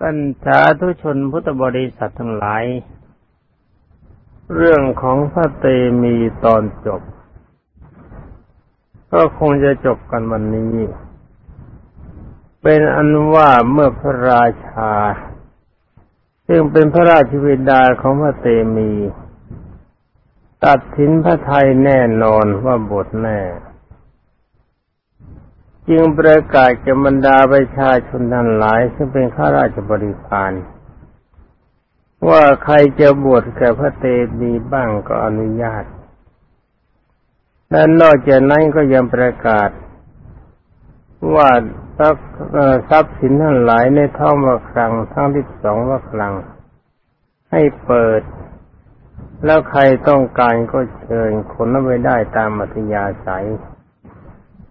ท่านสาธุชนพุทธบริษัททั้งหลาย เรื่องของพระเตมีตอนจบ ก็คงจะจบกันวันนี้ เป็นอันว่าเมื่อพระราชา ซึ่งเป็นพระราชวิดาของพระเตมี ตัดสินพระไทยแน่นอนว่าบทแน่ จึงประกาศก่บรรดาประชาชนทั้งหลาย ซึ่งเป็นข้าราชบริพารว่าใครจะบวชแก่พระเตมีบ้างก็อนุญาต และนอกจากนั้นก็ยังประกาศ ว่าทรัพย์สินทั้งหลายในท่องว่าครังทั้งที่สองว่าครัง ให้เปิด แล้วใครต้องการก็เชิญคนนั้นไปได้ตามมัธยาศัย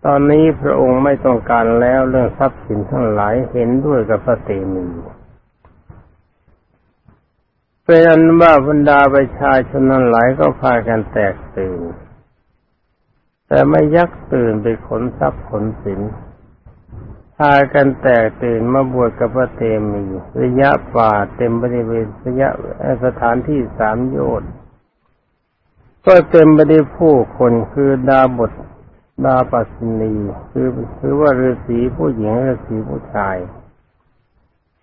ตอนนี้พระองค์ไม่ต้องการแล้วเรื่องทรัพย์สินทั้งหลายเห็นด้วยกับพระเตมีเป็นอันว่าบรรดาประชาชนทั้งหลายก็พากันแตกตื่น แต่ไม่ยักตื่นไปขนทรัพย์ขนสิน พากันแตกตื่นมาบวชกับพระเตมี ระยะป่าเต็มบริเวณระยะสถานที่สามโยชน์ก็เต็มไปด้วยผู้คนคือดาบท ดาปัสนีคือคือว่าฤาษีผู้หญิงฤาษีผู้ชาย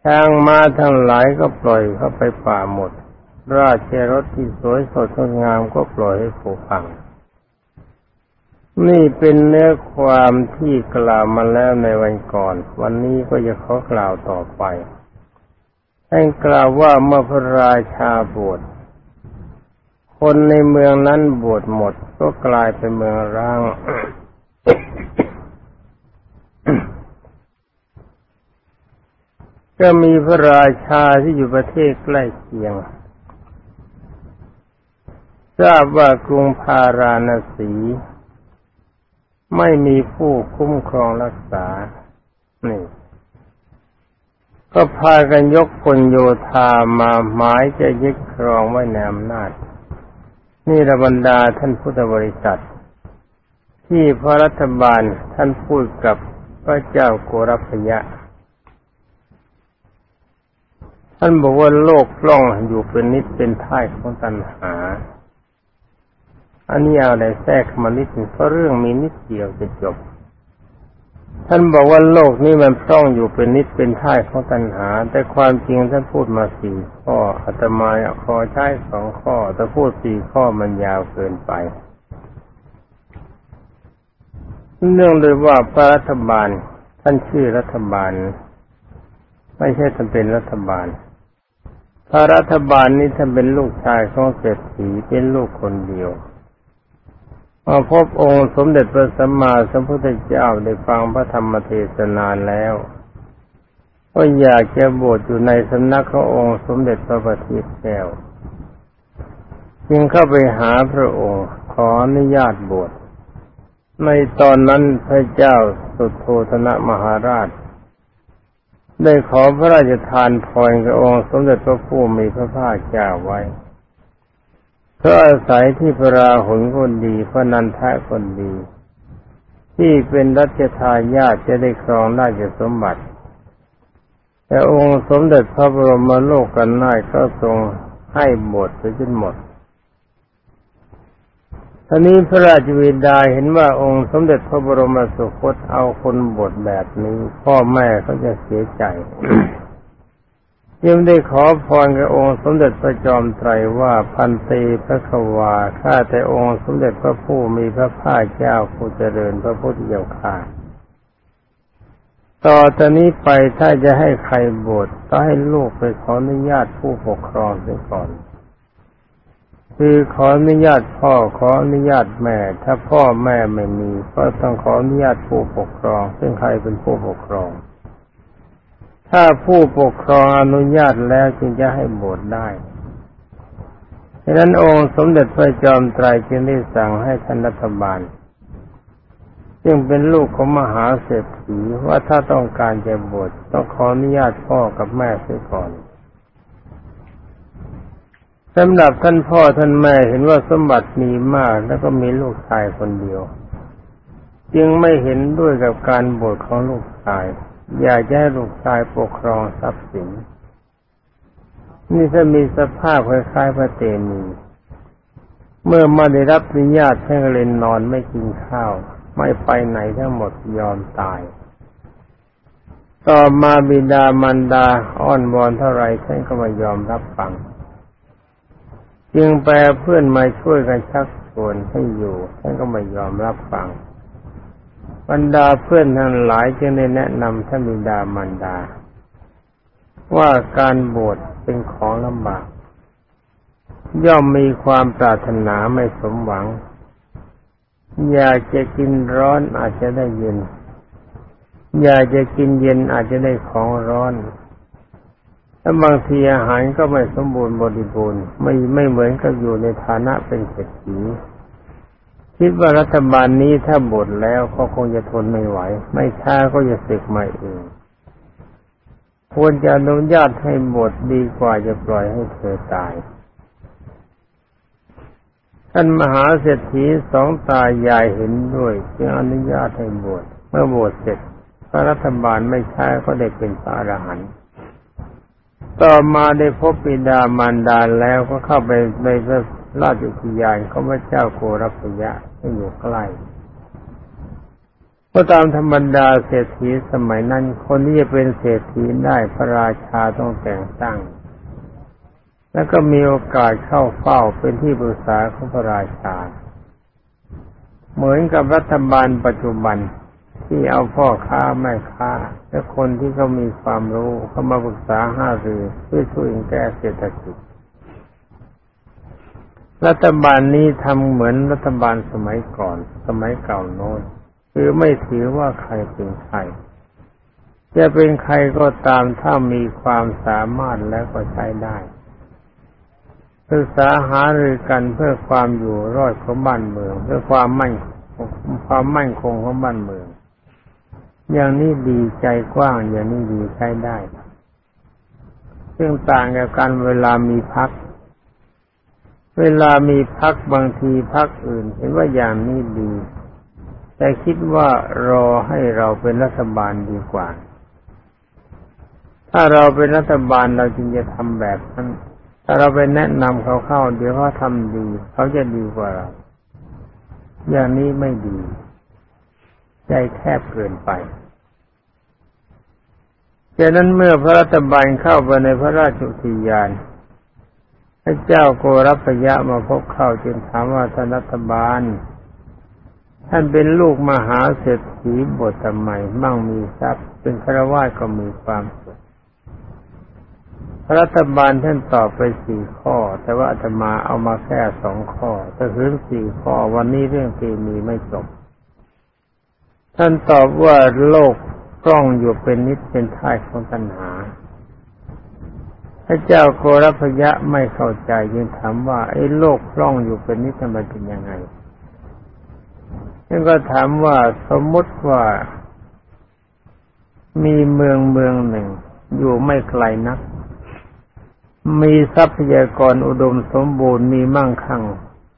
ช้างมาทั้งหลายก็ปล่อยเข้าไปป่าหมด ราชรถที่สวยสดงดงามก็ปล่อยให้ผูพัง นี่เป็นเนื้อความที่กล่าวมาแล้วในวันก่อน วันนี้ก็จะขอกล่าวต่อไปให้กล่าวว่าเมื่อพระราชาบวชคนในเมืองนั้นบวชหมดก็กลายเป็นเมืองร้าง ก็มีพระราชาที่อยู่ประเทศใกล้เคียง ทราบว่ากรุงพาราณสี ไม่มีผู้คุ้มครองรักษา นี่ก็พากันยกพลโยธามาหมายจะยึดครองไว้ในอำนาจ นี่ระบรรดาท่านพุทธบริษัท ที่พระรัฐบาลท่านพูดกับพระเจ้าโกรพยะ ท่านบอกว่าโลกล่องอยู่เป็นนิดเป็นท่ายของตัณหา อันนี้เอาอะไรแทรกมานิดนึงเพราะเรื่องมีนิดเดียวจะจบ ท่านบอกว่าโลกนี้มันพร่องอยู่เป็นนิดเป็นท่ายของตัณหา แต่ความจริงท่านพูดมาสี่ข้ออาตมาขอใช้สองข้อ แต่พูดสี่ข้อมันยาวเกินไป เนื่องโดยว่าพระรัฐบาล ท่านชื่อรัฐบาล ไม่ใช่ท่านเป็นรัฐบาล พระรัฐบาลนี้ท่านเป็นลูกชายของเศรษฐีเป็นลูกคนเดียวมาพบองค์สมเด็จพระสัมมาสัมพุทธเจ้าได้ฟังพระธรรมเทศนาแล้ว ก็อยากจะบวชอยู่ในสำนักขององค์สมเด็จพระบัณฑิตแก้วจึงเข้าไปหาพระองค์ขออนุญาตบวชในตอนนั้นพระเจ้าสุโธธนะมหาราช ได้ขอพระราชทานพรกับองค์สมเด็จพระผู้มีพระภาคเจ้าไว้เพื่ออาศัยที่พระราหุลคนดีพระนันทะคนดี ที่เป็นรัชทายาทจะได้ครองราชสมบัติ แต่องค์สมเด็จพระบรมโลกกันนาก็ทรงให้บทไปจนหมด ท่านี้พระราชวิดาเห็นว่าองค์สมเด็จพระบรมสุคตเอาคนบทแบบนี้ พ่อแม่เขาจะเสียใจยังได้ขอพรกับองค์สมเด็จพระจอมไตรว่าพันตีพระควาข้าแต่องค์สมเด็จพระผู้มีพระภาคเจ้าผู้เจริญพระพุทธเจ้าข้าต่อตอนนี้ไปถ้าจะให้ใครบวชต้องให้ลูกไปขออนุญาตผู้ปกครองเสียก่อน คือขออนุญาตพ่อขออนุญาตแม่ ถ้าพ่อแม่ไม่มีก็ต้องขออนุญาตผู้ปกครอง ซึ่งใครเป็นผู้ปกครอง ถ้าผู้ปกครองอนุญาตแล้วจึงจะให้บวชได้ดังนั้นองค์สมเด็จพระจอมไตรจึงได้สั่งให้ท่านรัฐบาล ซึ่งเป็นลูกของมหาเศรษฐีว่าถ้าต้องการจะบวชต้องขออนุญาตพ่อกับแม่เสียก่อน สำหรับท่านพ่อท่านแม่เห็นว่าสมบัติมีมากแล้วก็มีลูกชายคนเดียว จึงไม่เห็นด้วยกับการบวชของลูกชาย อยากจะให้ลูกชายปกครองทรัพย์สิน นี่ถ้ามีสภาพคล้ายๆพระเตมี เมื่อมาได้รับอนุญาตให้เลนนอนไม่กินข้าว ไม่ไปไหนทั้งหมดยอมตาย ต่อมาบิดามารดาอ้อนวอนเท่าไรท่านก็ไม่ยอมรับฟัง จึงแปลเพื่อนมาช่วยกันชักชวนให้อยู่ท่านก็ไม่ยอมรับฟัง บรรดาเพื่อนทั้งหลายจึงได้แนะนำท่านบิดามารดา ว่าการบวชเป็นของลำบาก ย่อมมีความปรารถนาไม่สมหวัง อยากจะกินร้อนอาจจะได้เย็น อยากจะกินเย็นอาจจะได้ของร้อน และบางทีอาหารก็ไม่สมบูรณ์บริบูรณ์ไม่ไม่เหมือนกับอยู่ในฐานะเป็นเศรษฐีคิดว่ารัฐบาลนี้ถ้าบทแล้วก็คงจะทนไม่ไหว ไม่ช้าก็จะสึกมาเองควรจะอนุญาตให้บทดีกว่าจะปล่อยให้เธอตายท่านมหาเศรษฐีสองตายายเห็นด้วยจึงอนุญาตให้บวชเมื่อบวชเสร็จพระรัฐบาลไม่ใช้ก็ได้เป็นพระอรหันต์ ต่อมาได้พบปิดามารดาแล้วก็เข้าไปในพระราชอุทยานของพระเจ้าโกรพยะที่อยู่ใกล้ก็ตามธรรมดาเศรษฐีสมัยนั้น คนที่จะเป็นเศรษฐีได้พระราชาต้องแต่งตั้ง แล้วก็มีโอกาสเข้าเฝ้าเป็นที่ปรึกษาของพระราชา เหมือนกับรัฐบาลปัจจุบัน ที่เอาพ่อค้าแม่ค้า และคนที่เขามีความรู้เข้ามาปรึกษาห้ารือเพื่อช่วยแก้เศรษฐกิจ รัฐบาลนี้ทำเหมือนรัฐบาลสมัยก่อน สมัยเก่าโน้นคือไม่ถือว่าใครเป็นใครจะเป็นใครก็ตามถ้ามีความสามารถแล้วก็ใช้ได้ศึกษาหารือกันเพื่อความอยู่รอดของบ้านเมือง เพื่อความมั่นความมั่นคงของบ้านเมือง อย่างนี้ดีใจกว้าง อย่างนี้ดีใช้ได้ ซึ่งต่างกับการเวลามีพัก เวลามีพักบางทีพักอื่น เห็นว่าอย่างนี้ดี แต่คิดว่ารอให้เราเป็นรัฐบาลดีกว่า ถ้าเราเป็นรัฐบาลเราจึงจะทำแบบนั้น ถ้าเราไปแนะนำเขาเข้า เดี๋ยวเขาทำดี เขาจะดีกว่าเรา อย่างนี้ไม่ดี ใจแคบเกินไป ดังนั้นเมื่อพระรัฐบาลเข้าไปในพระราชอุทยาน พระเจ้าโกรพยะมาพบเข้าจึงถามว่าท่านรัฐบาล ท่านเป็นลูกมหาเศรษฐีบทใหม่มั่งมีทรัพย์ เป็นฆราวาสก็มีความสุขรัฐบาลท่านตอบไปสี่ข้อ แต่ว่าอาตมาเอามาแค่สองข้อแต่ถึงสี่ข้อวันนี้เรื่องเกมีไม่จบ ท่านตอบว่าโลก กล้องอยู่เป็นนิดเป็นท้ายของตัณหา พระเจ้าโกรพยะไม่เข้าใจยังถามว่าไอ้โลกคล่องอยู่เป็นนิจมันเป็นยังไงท่านก็ถามว่าสมมติว่ามีเมืองเมืองหนึ่ง อยู่ไม่ไกลนัก มีทรัพยากรอุดมสมบูรณ์มีมั่งคั่ง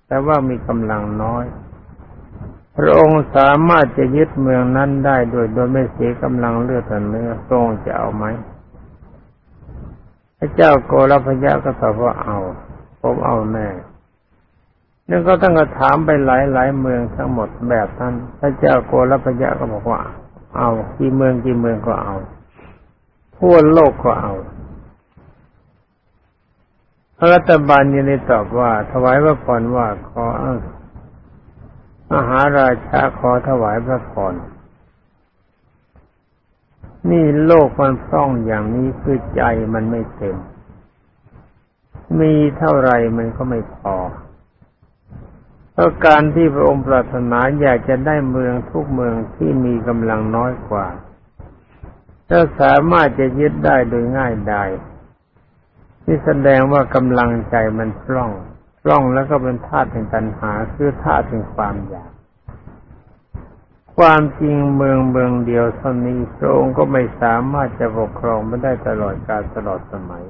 แต่ว่ามีกำลังน้อย พระองค์สามารถจะยึดเมืองนั้นได้โดยโดยไม่เสียกำลังเลือดเนื้อทรงจะเอาไหมพระเจ้าโกรพยะก็ตอบว่าเอา ผมเอาแน่นั่นก็ตั้งกระถามไปหลายหลายเมืองทั้งหมดแบบนั้นพระเจ้าโกรพยะก็บอกว่า เอากี่เมืองกี่เมืองก็เอาทั่วโลกก็เอาพระรัฐบาลยังได้ตอบว่า ถวายพระพรว่าขอ มหาราชาขอถวายพระพรนี่โลกมันพร่องอย่างนี้คือใจมันไม่เต็ม มีเท่าไรมันก็ไม่พอเพราะการที่พระองค์ปรารถนาอยากจะได้เมืองทุกเมืองที่มีกำลังน้อยกว่าถ้าสามารถจะยึดได้โดยง่ายได้ที่แสดงว่ากำลังใจมันพร่อง ร่องแล้วก็เป็นธาตุแห่งตัณหาคือธาตุแห่งความอยาก ความจริงเมืองเมืองเดียวเท่านี้พระองค์ก็ไม่สามารถจะปกครองไม่ได้ตลอดกาลตลอดสมัย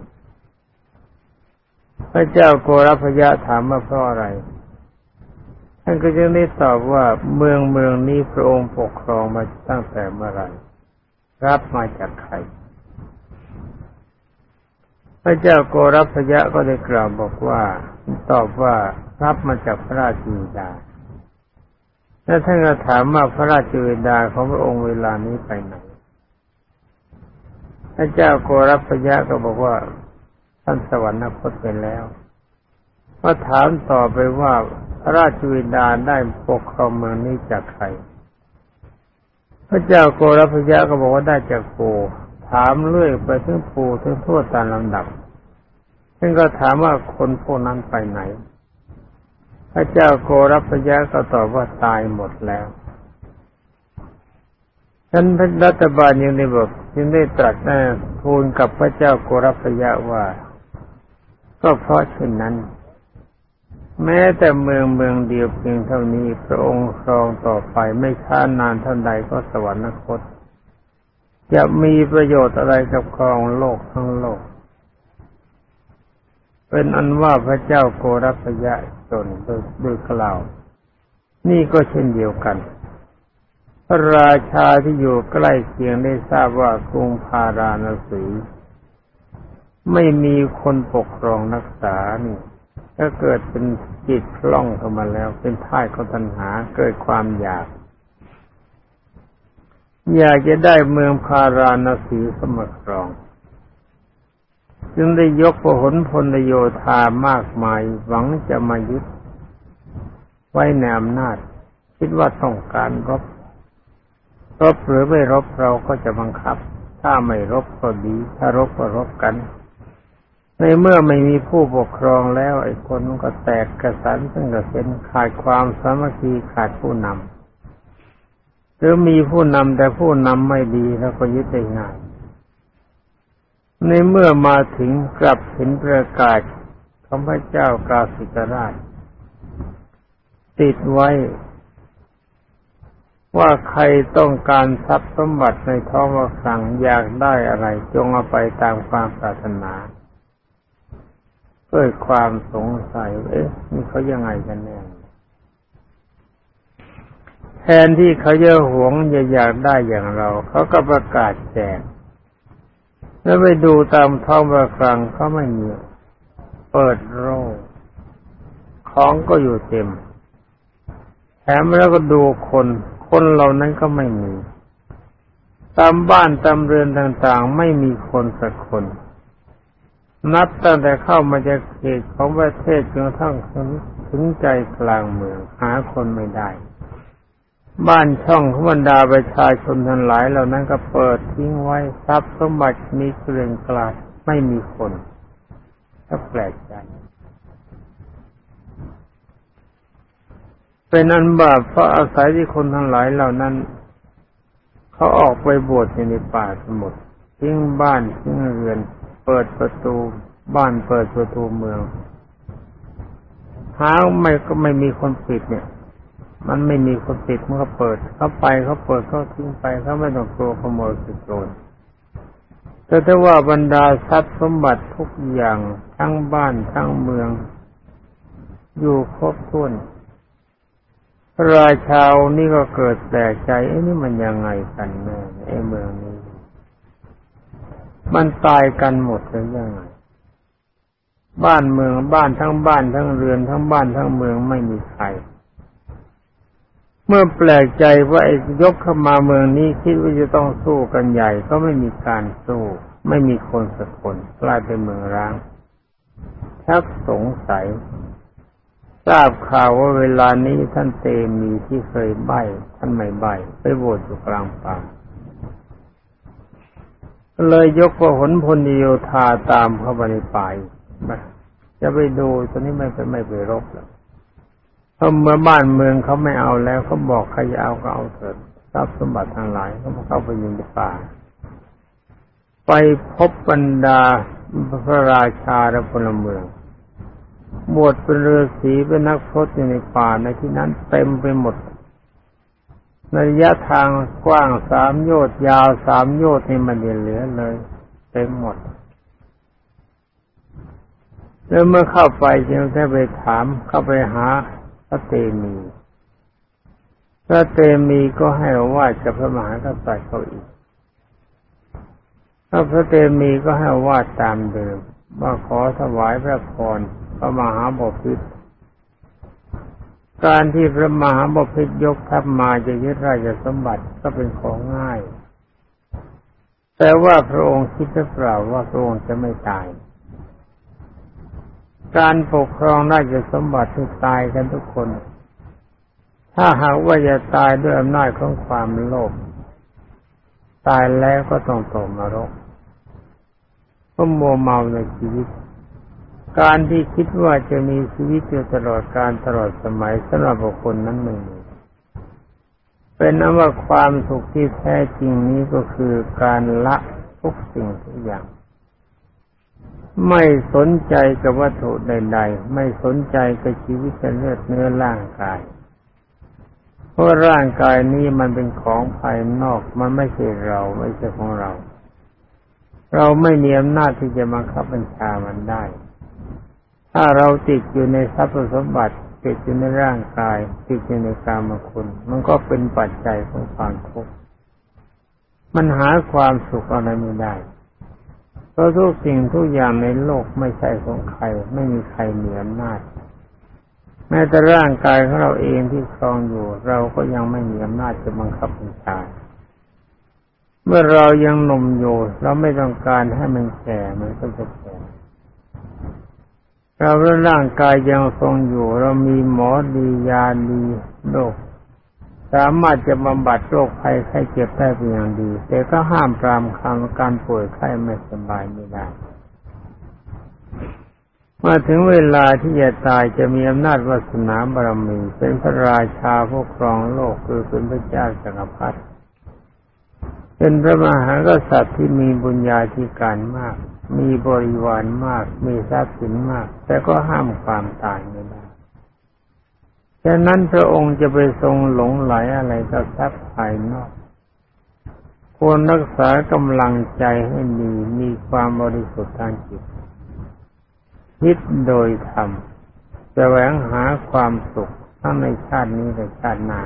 พระเจ้าโกรพยะถามว่าเพราะอะไรท่านก็จึงได้ตอบว่าเมืองเมืองนี้พระองค์ปกครองมาตั้งแต่เมื่อไรรับมาจากใคร พระเจ้าโกรพยะก็ได้กล่าวบอกว่าตอบว่ารับมาจากพระราชบิดา แล้วท่านก็ถามว่าพระราชบิดาของพระองค์เวลานี้ไปไหน พระเจ้าโกรพยะก็บอกว่าท่านสวรรคตไปแล้วก็ถามต่อไปว่าพระราชวิดาได้ปกครองเมืองนี้จากใคร พระเจ้าโกรพยะก็บอกว่าได้จากปู่ ถามเรื่อยไปถึงปู่ถึงทั่วตามลำดับท่านก็ถามว่าคนพวกนั้นไปไหน พระเจ้าโกรพยะก็ตอบว่าตายหมดแล้วท่านพระรัฐบาลยังได้บอกยังได้ตรัสแน่ทูลกับพระเจ้าโกรพยะว่า ก็เพราะเช่นนั้น แม้แต่เมืองเมืองเดียวเพียงเท่านี้พระองค์ครองต่อไปไม่ช้านานเท่าใดก็สวรรคต จะมีประโยชน์อะไรกับครองโลกทั้งโลก เป็นอันว่าพระเจ้าโกรพยะจนโดยกล่าว นี่ก็เช่นเดียวกัน พระราชาที่อยู่ใกล้เคียงได้ทราบว่ากรุงพาราณสีไม่มีคนปกครองรักษานี่ก็เกิดเป็นจิตคล่องเข้ามาแล้ว เป็นท่ายของตัณหาเกิดความอยาก อยากจะได้เมืองพาราณสีสมครอง จึงได้ยกพหลพลโยธามากมายหวังจะมายึดไว้ในอำนาจ คิดว่าต้องการรบ รบหรือไม่รบเราก็จะบังคับ ถ้าไม่รบก็ดี ถ้ารบก็รบกัน ในเมื่อไม่มีผู้ปกครองแล้วไอ้คนก็แตกกระสันซึ่งกระเซ็นขาดความสามัคคีขาดผู้นำ หรือมีผู้นำแต่ผู้นำไม่ดีแล้วก็ยึดได้ง่าย ในเมื่อมาถึงกลับเห็นประกาศของพระเจ้ากาสิกราช ติดไว้ ว่าใครต้องการทรัพย์สมบัติในท้องว่าสั่งอยากได้อะไร จงเอาไปตามความปรารถนาเกิดความสงสัย เอ๊ะนี่เขายังไงกันแน่ แทนที่เขาจะหวงจะอยากได้อย่างเรา เขาก็ประกาศแจก แล้วไปดูตามท้องประครังเขาไม่มีเปิดโรคของก็อยู่เต็ม แถมแล้วก็ดูคน คนเหล่านั้นก็ไม่มี ตามบ้านตามเรือนต่างๆ ไม่มีคนสักคน นับตั้งแต่เข้ามาจากเขตของประเทศจนกระทั่งถึงใจกลางเมืองหาคนไม่ได้ บ้านช่องของบรรดาประชาชนทั้งหลายเหล่านั้นก็เปิดทิ้งไว้ทรัพย์สมบัติมีเกลื่อนกลาดไม่มีคนก็แปลกใจเป็นอันบาปเพราะอาศัยที่คนทั้งหลายเหล่านั้นเขาออกไปบวชในป่าสมุทรทิ้งบ้านทิ้งเรือน เปิดประตูบ้านเปิดประตูเมืองหาไม่ก็ไม่มีคนปิดเนี่ย มันไม่มีคนปิดมันก็เปิด เขาไปเขาเปิดเขาทิ้งไปเขาไม่ต้องกลัวขโมยสุดโจรแต่ถ้าว่าบรรดาทรัพย์สมบัติทุกอย่างทั้งบ้านทั้งเมือง อยู่ครบถ้วนราชาวนี่ก็เกิดแปลกใจไอ้นี่มันยังไงกันแน่ไอ้เมืองนี้ มันตายกันหมดเลยยังไงบ้านเมืองบ้านทั้งบ้านทั้งเรือนทั้งบ้านทั้งเมืองไม่มีใคร เมื่อแปลกใจว่าไอ้ยกเข้ามาเมืองนี้คิดว่าจะต้องสู้กันใหญ่ก็ไม่มีการสู้ ไม่มีคนสักคนกลายเป็นเมืองร้างชักสงสัย ทราบข่าวว่าเวลานี้ท่านเตมีที่เคยใบท่านไม่ใบไปโบสถ์อยู่กลางป่าเลยยกพหนพลโยธาตามเข้าไปในป่าจะไปดูตอนนี้ไม่ไปไม่ไปรบแล้ว เพราเมื่อบ้านเมืองเขาไม่เอาแล้วเขาบอกใครจะเอาก็เอาเถิดทรัพย์สมบัติทั้งหลายเขาเข้าไปยิงในป่า ไปพบบรรดาพระราชาและพลเมืองบวชเป็นฤาษีเป็นนักพรตอยู่ในป่าในที่นั้นเต็มไปหมดในระยะทางกว้างสามโยชน์ยาวสามโยชน์นี่มันเหลือเลย เต็มหมด แล้วเมื่อเข้าไปจึงได้ไปถามเข้าไปหา ระเตมี พระเตมีก็ให้ว่าจะพระมหากษัตริย์เขาอีกพระพระเตมีก็ให้วาดตามเดิมว่าขอถวายพระพรพระมหาบพิตรการที่พระมหาบพิตรยกทัพมาจะยึดราชสมบัติก็เป็นของง่าย แต่ว่าพระองค์คิดหรือเปล่าว่าพระองค์จะไม่ตาย การปกครองราชสมบัติที่ตายกันทุกคน ถ้าหากว่าจะตายด้วยอำนาจของความโลภตายแล้วก็ต้องตกนรกเพราะมัวเมาในชีวิต การที่คิดว่าจะมีชีวิตอยู่ตลอดการตลอดสมัยสำหรับบุคคลนั้นไม่มีเป็นนว่าความสุขที่แท้จริงนี้ก็คือการละทุกสิ่งทุกอย่าง ไม่สนใจกับวัตถุใด ๆ ไม่สนใจกับชีวิตเลือดเนื้อร่างกาย เพราะร่างกายนี้มันเป็นของภายนอก มันไม่ใช่เราไม่ใช่ของเรา เราไม่มีอำนาจที่จะมาคับบัญชามันได้ ถ้าเราติดอยู่ในทรัพย์สมบัติติดอยู่ในร่างกาย ติดอยู่ในกามคุณ มันก็เป็นปัจจัยของความทุกข์มันหาความสุขอะไรไม่ได้ เพราะทุกสิ่งทุกอย่างในโลกไม่ใช่ของใคร ไม่มีใครเหนืออำนาจแม้แต่ร่างกายของเราเองที่ครองอยู่ เราก็ยังไม่มีอำนาจจะบังคับบัญชาเมื่อเรายังหนุ่มอยู่เราไม่ต้องการให้มันแก่มันก็จะแก่เราร่างกายยังทรงอยู่ เรามีหมอดียาดีโรค สามารถจะบำบัดโรคภัยไข้เจ็บได้เป็นอย่างดี แต่ก็ห้ามปรามคำการป่วยไข้ไม่สบายไม่ได้มาถึงเวลาที่จะตายจะมีอำนาจวาสนาบารมี เป็นพระราชาผู้ครองโลกคือเป็นพระเจ้าจักรพรรดิเป็นพระมหากษัตริย์ที่มีบุญญาธิการมาก มีบริวารมาก มีทรัพย์สินมาก แต่ก็ห้ามความตายไม่ได้ ฉะนั้นพระองค์จะไปทรงหลงไหลอะไรก็ทรัพย์ภายนอก ควรรักษากำลังใจให้มีมีความบริสุทธิ์ทางจิต คิดโดยธรรมแสวงหาความสุขทั้งในชาตินี้และชาติหน้า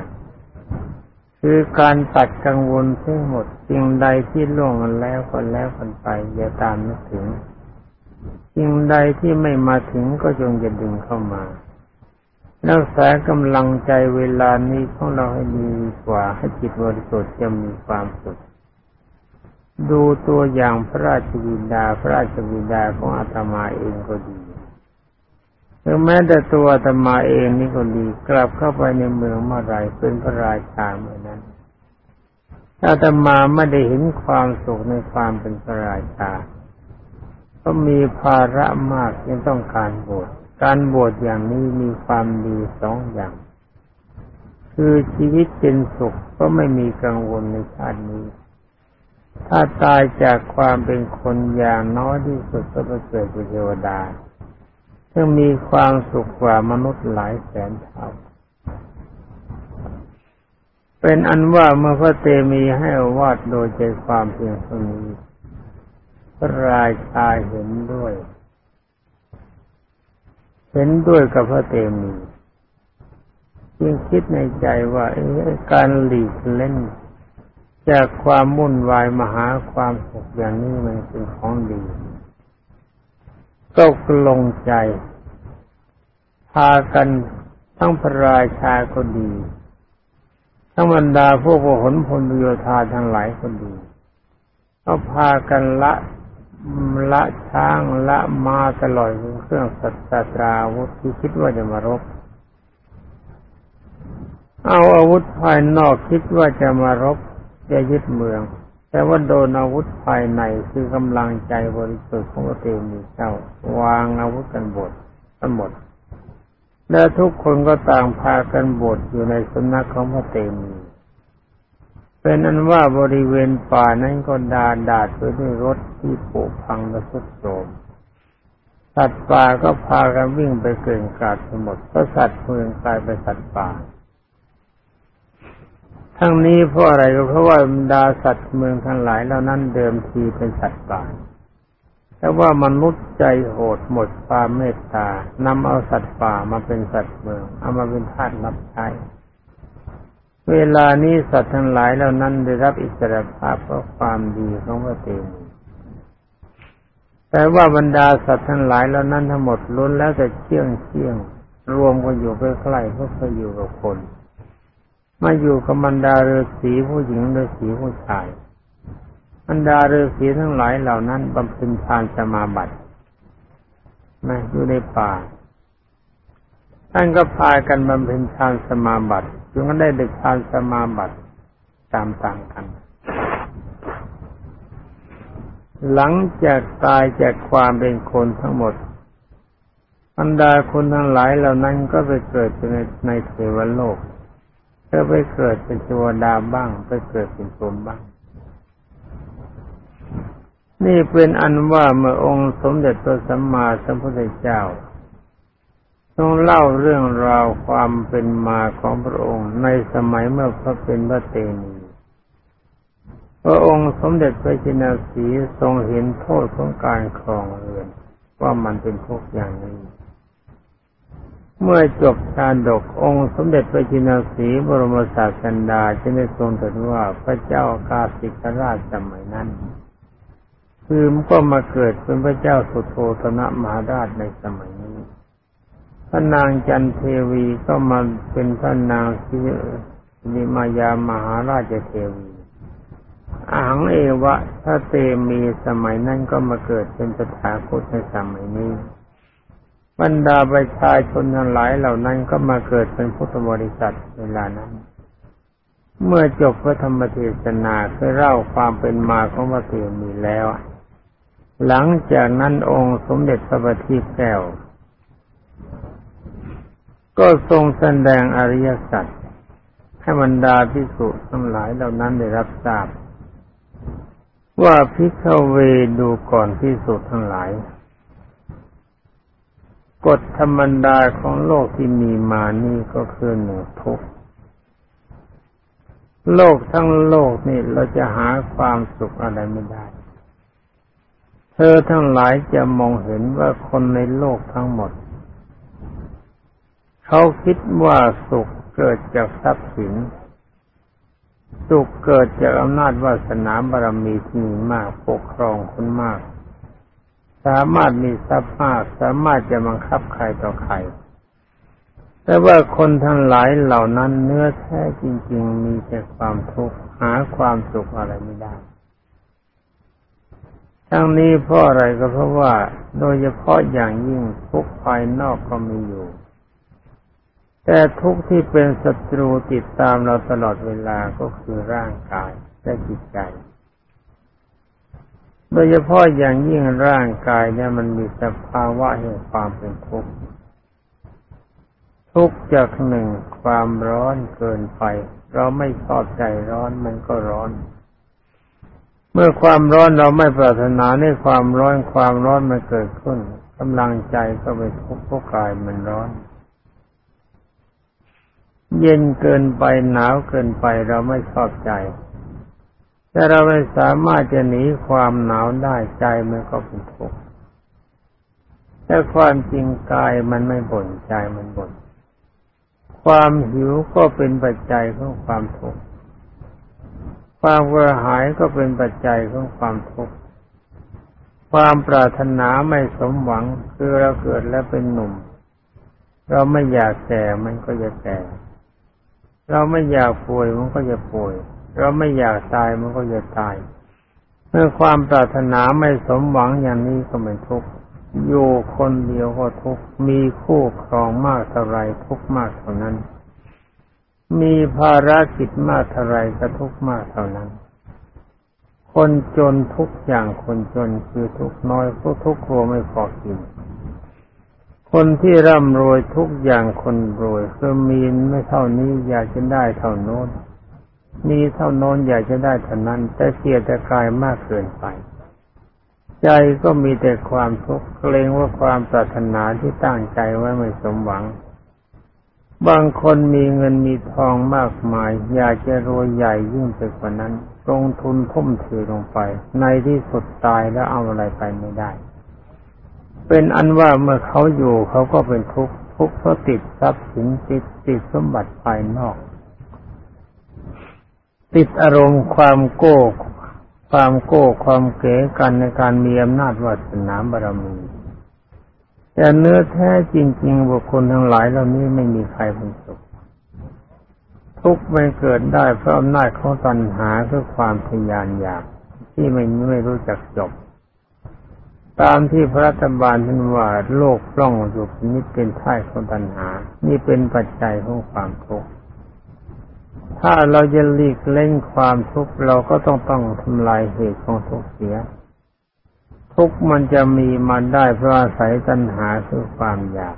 คือการตัดกังวลทั้งหมดสิ่งใดที่ล่วงแล้วก็แล้วกันไป อย่าตามนึกถึงสิ่งใดที่ไม่มาถึงก็จงอย่าดึงเข้ามา รักษากำลังใจเวลานี้ของเราให้ดีกว่าให้จิตบริสุทธิ์จะมีความสุข ดูตัวอย่างพระราชวิดาพระราชวิดาของอาตมาเองก็ดีถึงแม้แต่ตัวอาตมาเองนี่ก็ดี กลับเข้าไปในเมืองเมื่อไรเป็นพระราชาเมื่อนั้นอาตมาไม่ได้เห็นความสุขในความเป็นพระราชาก็มีภาระมากยังต้องการบวช การบวชอย่างนี้มีความดีสองอย่าง คือชีวิตเป็นสุขก็ไม่มีกังวลในชาตินี้ ถ้าตายจากความเป็นคนอย่างน้อยที่สุดก็ไปเกิดเป็นเทวดา ซึ่งมีความสุขกว่ามนุษย์หลายแสนเท่า เป็นอันว่าเมื่อพระเตมีให้วาดโดยใจความเพียงเท่านี้พระราชาเห็นด้วย เห็นด้วยกับพระเตมีจึงคิดในใจว่าการหลีกเล่น จากความมุ่นวายมาหาความสุขอย่างนี้มันเป็นของดีตกลงใจ พากันทั้งพระราชาก็ดี ทั้งบรรดาพวกผลพลโยธาทั้งหลายก็ดีก็พากันละ ละช้างละมาตลอดเครื่องสัตตราวุธที่คิดว่าจะมารบ เอาอาวุธภายนอกคิดว่าจะมารบจะยึดเมือง แต่ว่าโดนอาวุธภายในคือกำลังใจบริสุทธิ์ของพระเตมีเจ้าวางอาวุธกันบททั้งหมด และทุกคนก็ต่างพากันบทอยู่ในสำนักของพระเตมี เป็นนั้นว่าบริเวณป่านั้นก็ดาดาดไปด้วยรถที่ผุพังและสุดโทรมสัตว์ป่าก็พากันวิ่งไปเกินกาดทั้งหมดเพราะสัตว์เมืองกลายเป็นสัตว์ป่า ทั้งนี้เพราะอะไรก็เพราะว่าบรรดาสัตว์เมืองทั้งหลายเหล่านั้นเดิมทีเป็นสัตว์ป่าแต่ว่ามนุษย์ใจโหดหมดความเมตตานำเอาสัตว์ป่ามาเป็นสัตว์เมืองเอามาเป็นทาสรับใช้ เวลานี้สัตว์ทั้งหลายเหล่านั้นได้รับอิสรภาพเพราะความดีของพระเตมีแต่ว่าบรรดาสัตว์ทั้งหลายเหล่านั้นทั้งหมดล้นแล้วแต่เชี่ยงเชี่ยง รวมกันอยู่ใกล้ๆก็เคยอยู่กับคน มาอยู่กับบรรดาฤาษีผู้หญิงฤาษีผู้ชายบรรดาฤาษีทั้งหลายเหล่านั้นบำเพ็ญทานสมาบัตินะอยู่ในป่าท่านก็พากันบำเพ็ญฌานสมาบัติ จนก็ได้เด็กฌานสมาบัติตามต่างกัน หลังจากตายจากความเป็นคนทั้งหมดบรรดาคนทั้งหลายเหล่านั้นก็ไปเกิดในในเทวโลกก็ไปเกิดเป็นเทวดาบ้าง ไปเกิดเป็นพรหมบ้าง นี่เป็นอันว่าเมื่อองค์สมเด็จพระสัมมาสัมพุทธเจ้า ต้องเล่าเรื่องราวความเป็นมาของพระองค์ในสมัยเมื่อพระเป็นพระเตนีพระองค์สมเด็จพระจินสีทรงเห็นโทษของการครองเรือน ว่ามันเป็นทุกอย่างนี้ เมื่อจบชาดกองค์สมเด็จพระจินสีบรมศาสันดาจึงได้ทรงตรัสว่าพระเจ้ากาสิกราชสมัยนั้นคือมันก็มาเกิดเป็นพระเจ้าสุโธธนะมหาราชในสมัยนี้ พระนางจันเทวีก็มาเป็นพระนางสิริมายามหาราชเทวีอังเอวะถ้าเตมีสมัยนั้นก็มาเกิดเป็นสถาคตในสมัยนี้ บรรดาประชาชนทั้งหลายเหล่านั้นก็มาเกิดเป็นพุทธบริษัทเวลานั้น เมื่อจบพระธรรมเทศนาคือเล่าความเป็นมาของพระเตมีแล้ว หลังจากนั้นองค์สมเด็จพระบัณฑิตแก้ว ก็ทรงแสดงอริยสัจให้บรรดาพิสุทั้งหลายเหล่านั้นได้รับทราบ ว่าพิฆเวดูก่อนพิสุทั้งหลาย กฎธรรมดาของโลกที่มีมานี่ก็คือหนึ่งทุกโลกทั้งโลกนี่เราจะหาความสุขอะไรไม่ได้ เธอทั้งหลายจะมองเห็นว่าคนในโลกทั้งหมด เขาคิดว่าสุขเกิดจากทรัพย์สิน สุขเกิดจากอำนาจวาสนาบารมีที่มีมากปกครองคนมาก สามารถมีทรัพย์มากสามารถจะบังคับใครต่อใครแต่ว่าคนทั้งหลายเหล่านั้นเนื้อแท้จริง ๆ มีแต่ความทุกข์หาความสุขอะไรไม่ได้ ทั้งนี้เพราะอะไรก็เพราะว่า โดยเฉพาะอย่างยิ่งทุกภายนอกก็มีอยู่ แต่ทุกที่เป็นศัตรูติดตามเราตลอดเวลาก็คือร่างกายและจิตใจ โดยเฉพาะอย่างยิ่งร่างกายเนี่ยมันมีสภาวะแห่งความเป็นทุกข์ทุกจากหนึ่งความร้อนเกินไป เราไม่ชอบใจร้อนมันก็ร้อน เมื่อความร้อนเราไม่ปรารถนาในความร้อนความร้อนมันเกิดขึ้นกำลังใจก็ไปทุกข์เพราะกายมันร้อน เย็นเกินไปหนาวเกินไปเราไม่ชอบใจ แต่เราไม่สามารถจะหนีความหนาวได้ใจมันก็เป็นทุกข์แต่ความจริงกายมันไม่บ่นใจมันบ่นความหิวก็เป็นปัจจัยของความทุกข์ความกระหายก็เป็นปัจจัยของความทุกข์ความปรารถนาไม่สมหวังคือเราเกิดแล้วเป็นหนุ่ม เราไม่อยากแก่มันก็จะแก่ เราไม่อยากป่วยมันก็จะป่วย เราไม่อยากตายมันก็จะตาย เมื่อความปรารถนาไม่สมหวังอย่างนี้ก็เป็นทุกข์อยู่คนเดียวก็ทุกข์มีคู่ครองมากเท่าไรทุกข์มากเท่านั้น มีภารกิจมากเท่าไรก็ทุกข์มากเท่านั้น คนจนทุกอย่างคนจนคือทุกน้อยผู้ทุกครัวไม่พอกิน คนที่ร่ำรวยทุกอย่างคนรวยคือมีไม่เท่านี้อยากจะได้เท่าโน้นมีเท่าโน้นอยากจะได้เท่านั้น แต่เสียแต่กายมากเกินไป ใจก็มีแต่ความทุกข์เกรงว่าความปรารถนาที่ตั้งใจไว้ไม่สมหวัง บางคนมีเงินมีทองมากมาย อยากจะรวยใหญ่ยิ่งไปกว่านั้นลงทุนทุ่มเทลงไป ในที่สุดตายแล้วเอาอะไรไปไม่ได้ เป็นอันว่าเมื่อเขาอยู่เขาก็เป็นทุกข์ทุกข์เพราะติดทรัพย์สินติดติดสมบัติภายนอก ติดอารมณ์ความโก้ความโก้ความเก๋กันในการมีอำนาจวาสนาบารมีแต่เนื้อแท้จริง ๆ บุคคลทั้งหลายเหล่านี้ไม่มีใครเป็นสุข ทุกข์ไม่เกิดได้เพราะอำนาจของตัณหาคือความทยานอยากที่ไม่ไม่รู้จักจบ ตามที่พระรัฐบาลท่านว่าโลกปล้องอยู่นี้เป็นท่ายของตัณหา นี่เป็นปัจจัยของความทุกข์ถ้าเราจะหลีกเล่นความทุกข์เราก็ต้องต้องทำลายเหตุของทุกข์เสีย ทุกข์มันจะมีมาได้เพราะอาศัยตัณหาคือความอยาก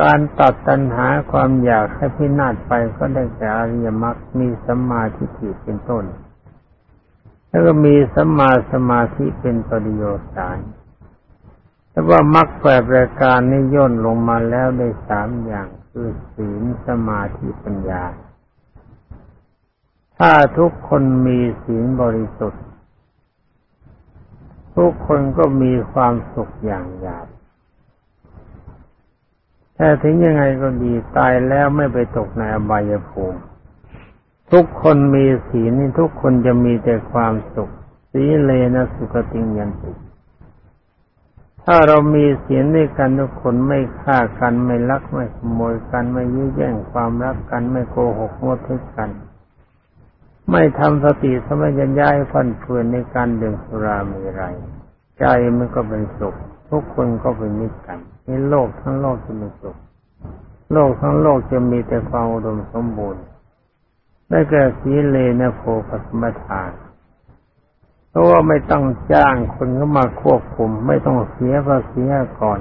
การตัดตัณหาความอยากให้พินาศไปก็ได้แก่อริยมรรคมีสัมมาทิฏฐิเป็นต้น แล้วก็มีสัมมาสมาธิเป็นปริโยสารแต่ว่ามรรคแปดประการนี้ย่นลงมาแล้วได้สามอย่างคือศีลสมาธิปัญญา ถ้าทุกคนมีศีลบริสุทธิ์ ทุกคนก็มีความสุขอย่างหยาบแต่ถึงยังไงก็ดีตายแล้วไม่ไปตกในอบายภูมิ ทุกคนมีศีลนี่ทุกคนจะมีแต่ความสุข สีเลนะสุขติงยันติถ้าเรามีศีลด้วยกันทุกคนไม่ฆ่ากันไม่ลักไม่ขโมยกันไม่ยื้อแย่งความรักกันไม่โกหกงดทึกกัน ไม่ทำสติสมัยัญญาให้ฟันเฟือนในการดื่มสุรามีไร ใจมันก็เป็นสุข ทุกคนก็เป็นมิตรกันในโลกทั้งโลกจะมีสุข โลกทั้งโลกจะมีแต่ความอุดมสมบูรณ์ ได้แก่สีเลนะโพกัสมทานเพราะว่าไม่ต้องจ้างคนเข้ามาควบคุม ไม่ต้องเสียภาษีก่อน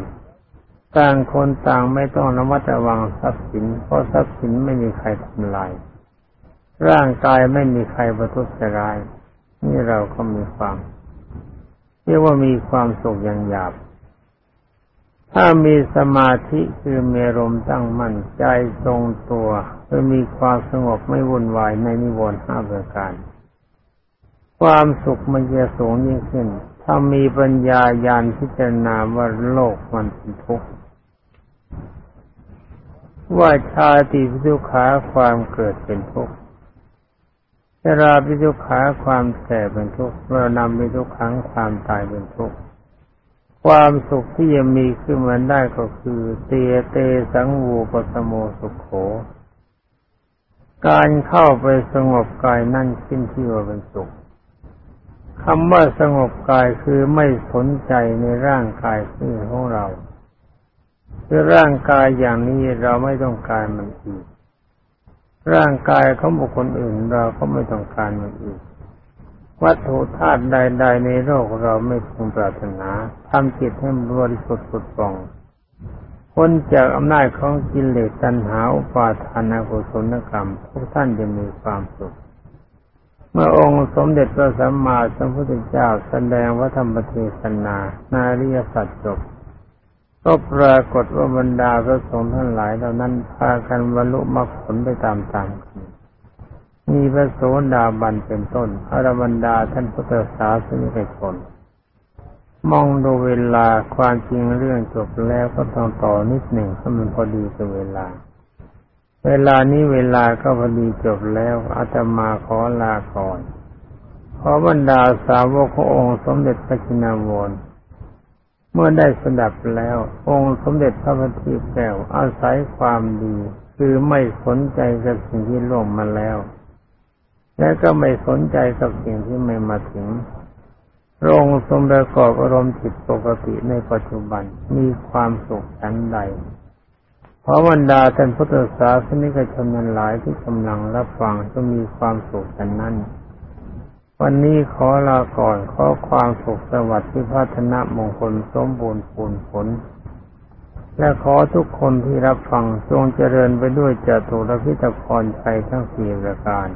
ต่างคนต่างไม่ต้องระมัดระวังทรัพย์สิน เพราะทรัพย์สินไม่มีใครทำลาย ร่างกายไม่มีใครประทุษร้าย นี่เราก็มีความเรียกว่ามีความสุขอย่างหยาบ ถ้ามีสมาธิคือมีอารมณ์ตั้งมั่นใจทรงตัวคือมีความสงบไม่วุ่นวายในนิวรณ์ห้าประการ ความสุขมันจะสูงยิ่งขึ้น ถ้ามีปัญญาญาณพิจารณาว่าโลกมันเป็นทุกข์ว่าชาติพิทุขาความเกิดเป็นทุกข์ชราปิทุขาความแก่เป็นทุกข์เมื่อนำไปทุขังความตายเป็นทุกข์ ความสุขที่ยังมีขึ้นมาได้ก็คือ เตเตสังวูปสโมสุขโข การเข้าไปสงบกายนั่นขึ้นที่ว่าเป็นสุขคำว่าสงบกายคือไม่สนใจในร่างกายที่ของเราคือร่างกายอย่างนี้เราไม่ต้องการมันอีก ร่างกายของบุคคลอื่นเราก็ไม่ต้องการมันอีก วัตถุธาตุใด ๆ ในโลกเราไม่พึงปรารถนาทำจิตให้บริสุทธิ์สุดฟองพ้นจากอำนาจของกิเลสตัณหาอุปาทานอกุศลกรรมทุกท่านจะมีความสุข เมื่อองค์สมเด็จพระสัมมาสัมพุทธเจ้าแสดงวัธรรมเทศนานาริยสัจจบก็ปรากฏว่าบรรดาพระสงฆ์ทั้งหลายเหล่านั้นพากันบรรลุมรรคผลไปตามๆกัน มีพระโสดาบันเป็นต้นอรบรรดาท่านพุทธศาสนิกชนมองดูเวลาความจริงเรื่องจบแล้วก็ต้องต่อนิดหนึ่งให้มันพอดีกับเวลา เวลานี้เวลาก็พอดีจบแล้วอาตมาขอลาก่อนขอบรรดาสาวกขององค์สมเด็จพระจินาวรเมื่อได้สดับแล้ว องค์สมเด็จพระบัณฑิตแก้วอาศัยความดี คือไม่สนใจกับสิ่งที่ล่วงมาแล้ว และก็ไม่สนใจกับสิ่งที่ไม่มาถึงรองทรงประกอบอารมณ์จิตปกติในปัจจุบันมีความสุขชั้นใด เพราะบรรดาท่านพุทธศาสนิกชนนั้นหลายที่กำลังรับฟังก็มีความสุขกันนั้น วันนี้ขอลาก่อนขอความสุขสวัสดิ์ที่พัฒนามงคลสมบูรณ์ผลผล และขอทุกคนที่รับฟังจงเจริญไปด้วยจตุรพิธพรชัยทั้งสี่ประการ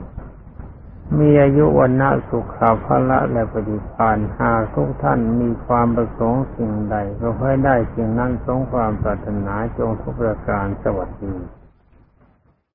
มีอายุวันนะสุขาภละและปฏิภานหากทุกท่านมีความประสงค์สิ่งใด ก็ให้ได้สิ่งนั้นสงความปรารถนาจงทุกประการสวัสดี